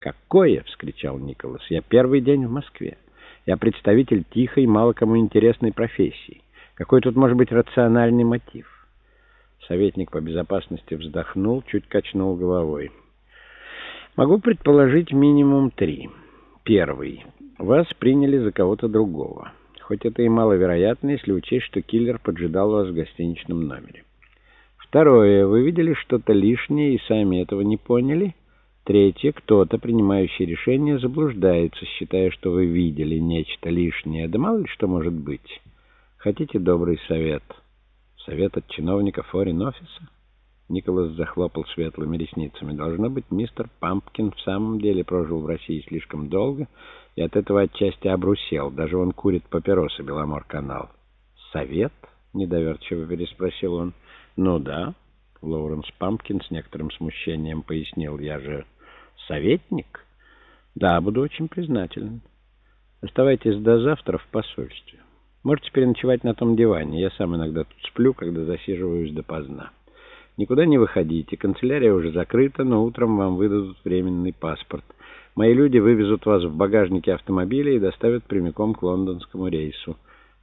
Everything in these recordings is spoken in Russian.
«Какое?» — вскричал Николас. «Я первый день в Москве. Я представитель тихой, мало кому интересной профессии. Какой тут может быть рациональный мотив?» Советник по безопасности вздохнул, чуть качнул головой. «Могу предположить минимум три. Первый. Вас приняли за кого-то другого. Хоть это и маловероятно, если учесть, что киллер поджидал вас в гостиничном номере. Второе. Вы видели что-то лишнее и сами этого не поняли?» Третье. Кто-то, принимающий решение, заблуждается, считая, что вы видели нечто лишнее. Да мало ли что может быть. Хотите добрый совет? Совет от чиновника форин-офиса? Николас захлопал светлыми ресницами. Должно быть, мистер Пампкин в самом деле прожил в России слишком долго и от этого отчасти обрусел. Даже он курит папиросы, Беломор-канал. «Совет?» — недоверчиво переспросил он. «Ну да». Лоуренс Пампкин с некоторым смущением пояснил. «Я же Советник? Да, буду очень признателен. Оставайтесь до завтра в посольстве. Можете переночевать на том диване. Я сам иногда тут сплю, когда засиживаюсь допоздна. Никуда не выходите. Канцелярия уже закрыта, но утром вам выдадут временный паспорт. Мои люди вывезут вас в багажнике автомобиля и доставят прямиком к лондонскому рейсу.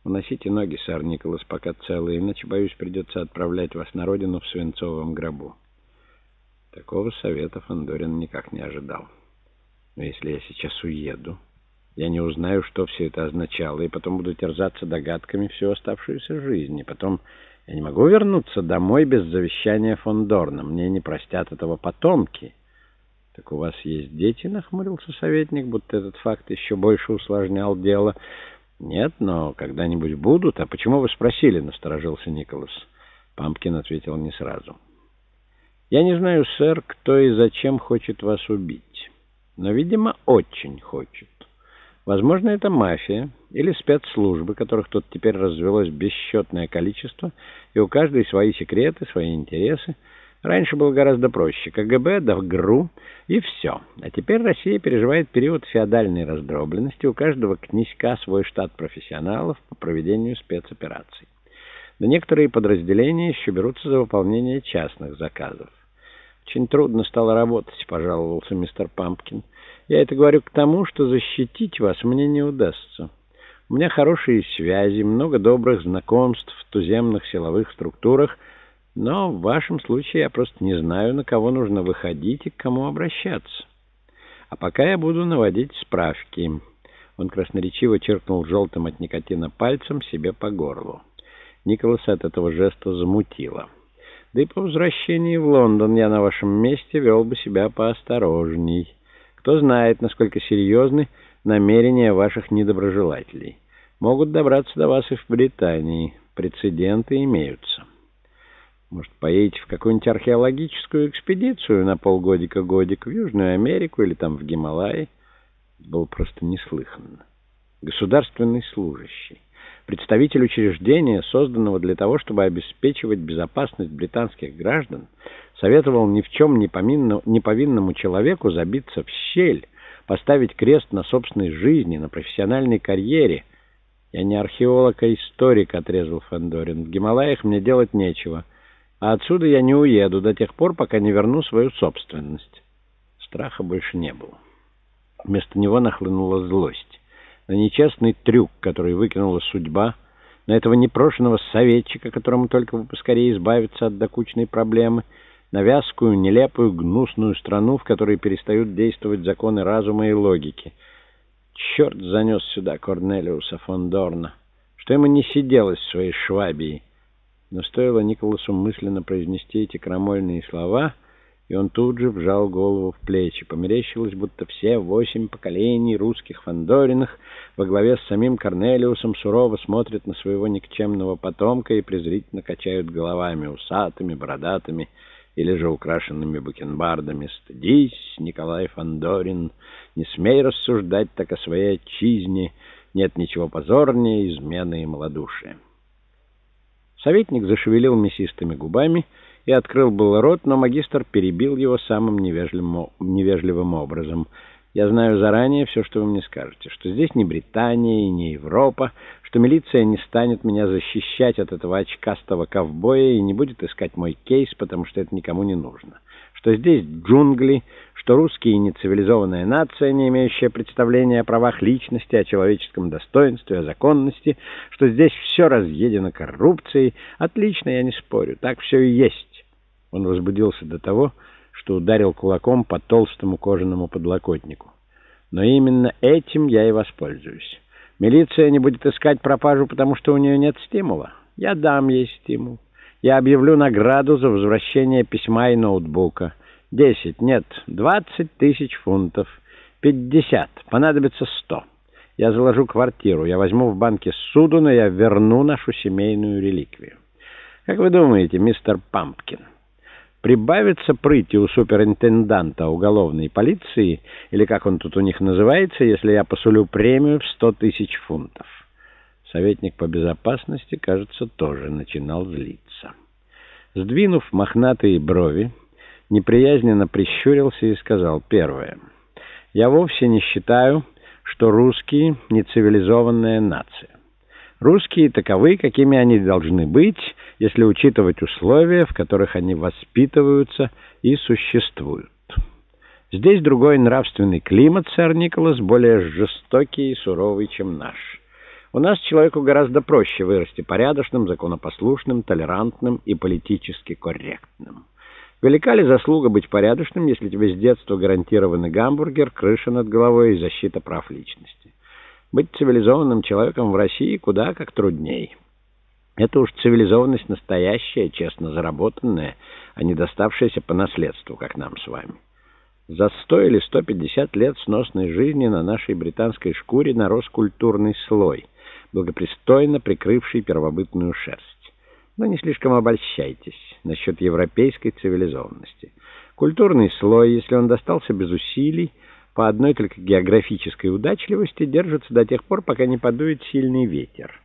Уносите ноги, сэр Николас, пока целые, иначе, боюсь, придется отправлять вас на родину в свинцовом гробу. Такого совета Фандорин никак не ожидал. Но если я сейчас уеду, я не узнаю, что все это означало, и потом буду терзаться догадками всю оставшуюся жизнь. И потом я не могу вернуться домой без завещания фон Дорна. Мне не простят этого потомки. Так у вас есть дети, нахмурился советник, будто этот факт еще больше усложнял дело. Нет, но когда-нибудь будут. А почему вы спросили, насторожился Николас. Пампкин ответил не сразу. Я не знаю, сэр, кто и зачем хочет вас убить, но, видимо, очень хочет. Возможно, это мафия или спецслужбы, которых тут теперь развелось бесчетное количество, и у каждой свои секреты, свои интересы. Раньше было гораздо проще. КГБ да ГРУ и все. А теперь Россия переживает период феодальной раздробленности. У каждого князька свой штат профессионалов по проведению спецопераций но некоторые подразделения еще берутся за выполнение частных заказов. «Очень трудно стало работать», — пожаловался мистер Пампкин. «Я это говорю к тому, что защитить вас мне не удастся. У меня хорошие связи, много добрых знакомств в туземных силовых структурах, но в вашем случае я просто не знаю, на кого нужно выходить и к кому обращаться. А пока я буду наводить справки». Он красноречиво черкнул желтым от никотина пальцем себе по горлу. Николаса от этого жеста замутило. Да и по возвращении в Лондон я на вашем месте вел бы себя поосторожней. Кто знает, насколько серьезны намерения ваших недоброжелателей. Могут добраться до вас и в Британии. Прецеденты имеются. Может, поедете в какую-нибудь археологическую экспедицию на полгодика-годик в Южную Америку или там в Гималаи? Было просто неслыханно. Государственный служащий представитель учреждения, созданного для того, чтобы обеспечивать безопасность британских граждан, советовал ни в чем не, повинному человеку забиться в щель, поставить крест на собственной жизни, на профессиональной карьере. «Я не археолог, а историк», — отрезал Фандорин. «В Гималаях мне делать нечего, а отсюда я не уеду до тех пор, пока не верну свою собственность». Страха больше не было. Вместо него нахлынула злость на нечестный трюк, который выкинула судьба, на этого непрошенного советчика, которому только бы поскорее избавиться от докучной проблемы, на вязкую, нелепую, гнусную страну, в которой перестают действовать законы разума и логики. Черт занес сюда Корнелиуса фон Дорна, что ему не сиделось в своей швабии. Но стоило Николасу мысленно произнести эти крамольные слова — и он тут же вжал голову в плечи. Померещилось, будто все восемь поколений русских Фандориных во главе с самим Корнелиусом сурово смотрят на своего никчемного потомка и презрительно качают головами усатыми, бородатыми или же украшенными бакенбардами. «Стыдись, Николай Фандорин, не смей рассуждать так о своей отчизне, нет ничего позорнее измены и малодушия». Советник зашевелил мясистыми губами и открыл был рот, но магистр перебил его самым невежливым, невежливым образом. «Я знаю заранее все, что вы мне скажете, что здесь не Британия и не Европа, что милиция не станет меня защищать от этого очкастого ковбоя и не будет искать мой кейс, потому что это никому не нужно» что здесь джунгли, что русские нецивилизованная нация, не имеющая представления о правах личности, о человеческом достоинстве, о законности, что здесь все разъедено коррупцией. Отлично, я не спорю, так все и есть. Он возбудился до того, что ударил кулаком по толстому кожаному подлокотнику. Но именно этим я и воспользуюсь. Милиция не будет искать пропажу, потому что у нее нет стимула. Я дам ей стимул. Я объявлю награду за возвращение письма и ноутбука. Десять, нет, двадцать тысяч фунтов. Пятьдесят, понадобится сто. Я заложу квартиру, я возьму в банке суду, но я верну нашу семейную реликвию. Как вы думаете, мистер Пампкин, прибавится прыти у суперинтенданта уголовной полиции, или как он тут у них называется, если я посулю премию в сто тысяч фунтов? Советник по безопасности, кажется, тоже начинал злиться. Сдвинув мохнатые брови, неприязненно прищурился и сказал первое. «Я вовсе не считаю, что русские — нецивилизованная нация. Русские таковы, какими они должны быть, если учитывать условия, в которых они воспитываются и существуют. Здесь другой нравственный климат, сэр Николас, более жестокий и суровый, чем наш». У нас человеку гораздо проще вырасти порядочным, законопослушным, толерантным и политически корректным. Велика ли заслуга быть порядочным, если тебе с детства гарантированы гамбургер, крыша над головой и защита прав личности? Быть цивилизованным человеком в России куда как трудней. Это уж цивилизованность настоящая, честно заработанная, а не доставшаяся по наследству, как нам с вами. За сто или сто пятьдесят лет сносной жизни на нашей британской шкуре нарос культурный слой — благопристойно прикрывший первобытную шерсть. Но не слишком обольщайтесь насчет европейской цивилизованности. Культурный слой, если он достался без усилий, по одной только географической удачливости держится до тех пор, пока не подует сильный ветер.